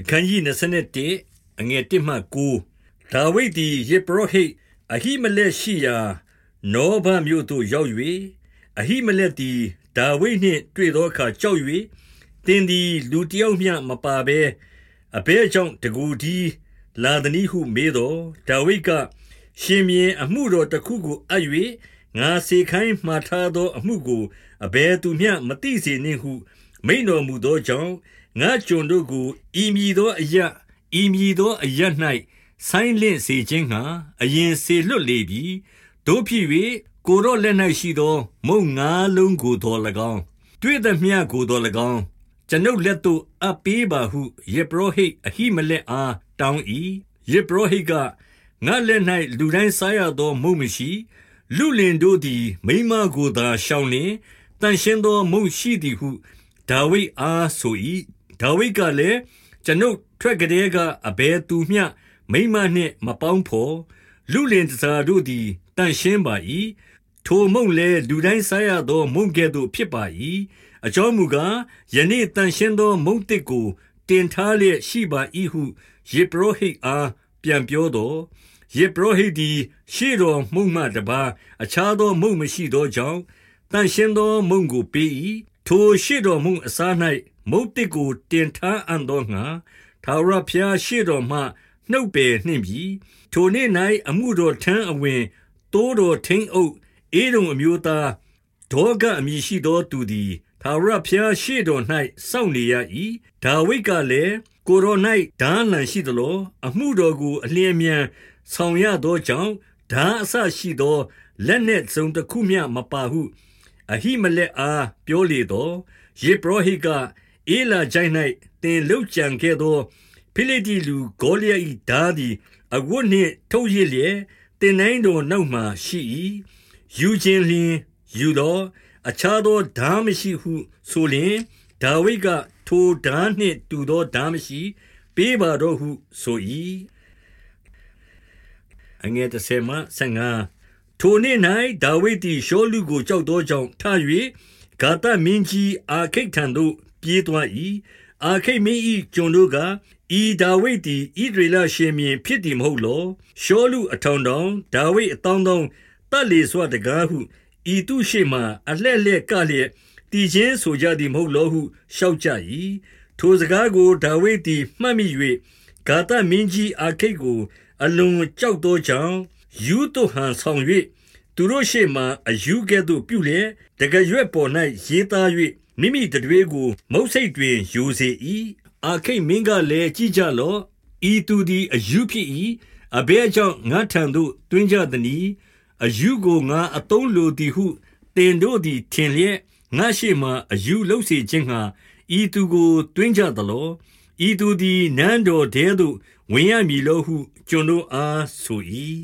အခန်းကြီး21အငယ်1မှ9ဒါဝိဒ်သည်ယေဘရဟိတ်အဟိမလက်ရှိရာနောဘမြို့သို့ရောက်၍အဟိမလက်သည်ဒါဝိဒ်နှင့်တွေ့သောအခါကြောက်၍တင်းသည်လူတယောက်မျှမပါဘဲအဘဲကြောင့်တကူဒီလာသနည်းဟုမေးတော်ဒါဝိဒ်ကရှင်မြင်းအမှုတော်တစ်ခုကိုအပ်၍ငါစေခိုင်းမှားထားသောအမှုကိုအဘဲသူမျှမသိစေနှင့်ဟုမိန်တော်မူသောကြောင့် ငါကျွန်တို့ကိုဤမည်သောအရဤမည်သောအရ၌ဆိုင်းလင့်စေခြင်းငှာအရင်စေလွတ်လေပြီတို့ဖြစ်၍ကိုရောလက်၌ရှိသော မုံငါးလုံးကိုတော်၎င်းတွေ့သည်မြကိုတော်၎င်းကျွန်ုပ်လက်သို့အပ်ပေးပါဟုယေဘရဟိတ်အဟိမလက်အားတောင်း၏ယေဘရဟိတ်ကငါလက်၌လူတိုင်းစားရသောမုံမရှိလူလင်တို့သည်မိမကိုသာရှောင်းလင်တန်ရှင်းသောမုံရှိသည်ဟုဒါဝိဒ်အားဆို၏ ဒါဝိဒ်ကလည်းကျွန်ုပ်ထွက်ကလေးကအဘယ်သူမျှမိမနှင့်မပေါင်းဖော်လူလင်တစားတို့သည်တန်ရှင်းပါ၏ထိုမုံလဲလူတိုင်းစားရသော မုံကဲ့သို့ဖြစ်ပါ၏အကြောင်းမူကားယနေ့တန်ရှင်းသော မုံတစ်ကိုတင်ထားလျက်ရှိပါ၏ဟုယေဘရဟိတ်အားပြန်ပြောတော်ယေဘရဟိတ်သည်ရှေ့တော်မှုမှတပါအခြားသောမုံမရှိသောကြောင့်တန်ရှင်းသောမုံကိုပေး၏ထိုရှေ့တော်မှုအစား၌ မုတ်တစ်ကိုတင်ထားအံ့သောငါထာဝရဘုရားရှေ့တော်မှနှုတ်ပယ်နှင့်ပြီထိုနေ့၌အမှုတော်ထမ်းအဝင်တိုးတော်ထင်းအုပ်အေးတော်အမျိုးသားဒေါကအမည်ရှိသောသူသည်ထာဝရဘုရားရှေ့တော်၌စောင့်နေရ၏ဒါဝိဒ်ကလည်းကိုရော၌ဓာလံရှိသလိုအမှုတော်ကိုအလျင်မြန်ဆောင်ရသောကြောင့်ဓာအဆရှိသောလက်နှင့်စုံတစ်ခုမျှမပါဟု အဟိမလက်အားပြောလေသောယေဘရဟိက အေလာကြိုင်၌တင်လုတ်ကြံခဲ့သောဖိလိတိလူဂေါလိယ၏ဓာသည်အဝတ်နှင့်ထုတ်ရစ်လျက်တင်တိုင်းတော်နောက်မှရှိ၏ယူခြင်းလျင်ယူသောအခြားသောဓာမရှိဟုဆိုလျင်ဒါဝိဒ်ကထိုဓာနှင့်တူသောဓာမရှိ ပေးပါတော့ဟုဆို၏အငယ်30မှ35ထိုနေ့၌ဒါဝိဒ်သည်ရှောလူကိုကြောက်သောကြောင့်ထ၍ဂါသမင်းကြီးအာခိတ်ထံသို့ ပြေးသွား၏အာခိတ်မင်း၏ကျွန်တို့ကဤဒါဝိဒ်သည်ဣဒရေလရှင်မြင်းဖြစ်သည်မဟုတ်လောရှောလူအထောင်တောင်ဒါဝိဒ်အတောင်းတောင်းတတ်လေစွာတကားဟုဤသူရှိမှအလှဲ့လှဲ့ကလျက်တည်ခြင်းဆိုကြသည်မဟုတ်လောဟုရှောက်ကြ၏ထိုစကားကိုဒါဝိဒ်သည်မှတ်မိ၍ဂါသမင်းကြီးအာခိတ်ကို အလွန်ကြောက်သောကြောင့်ယူတုဟန်ဆောင်၍သူတို့ရှေ့မှအယူကဲ့သို့ပြုလျက်တကရွက်ပေါ်၌ရေးသား၍ မိမိတတွေးကိုမုတ်စိတ်တွင်ယူစေ၏အာခိတ်မင်းကလည်းကြည်ကြလော့ဤသူသည်အယူဖြစ်၏အဘဲကြောင့်ငါထံသို့တွင်းကြသည်။အယူကိုငါအသုံးလိုသည်ဟုတင်တို့သည်ထင်လျက်ငါရှိမှအယူလုံးစေခြင်းငှာဤသူကိုတွင်းကြသလောဤသူသည်နန်းတော်ထဲသို့ဝင်ရမည်လောဟုကျွန်တို့အားဆို၏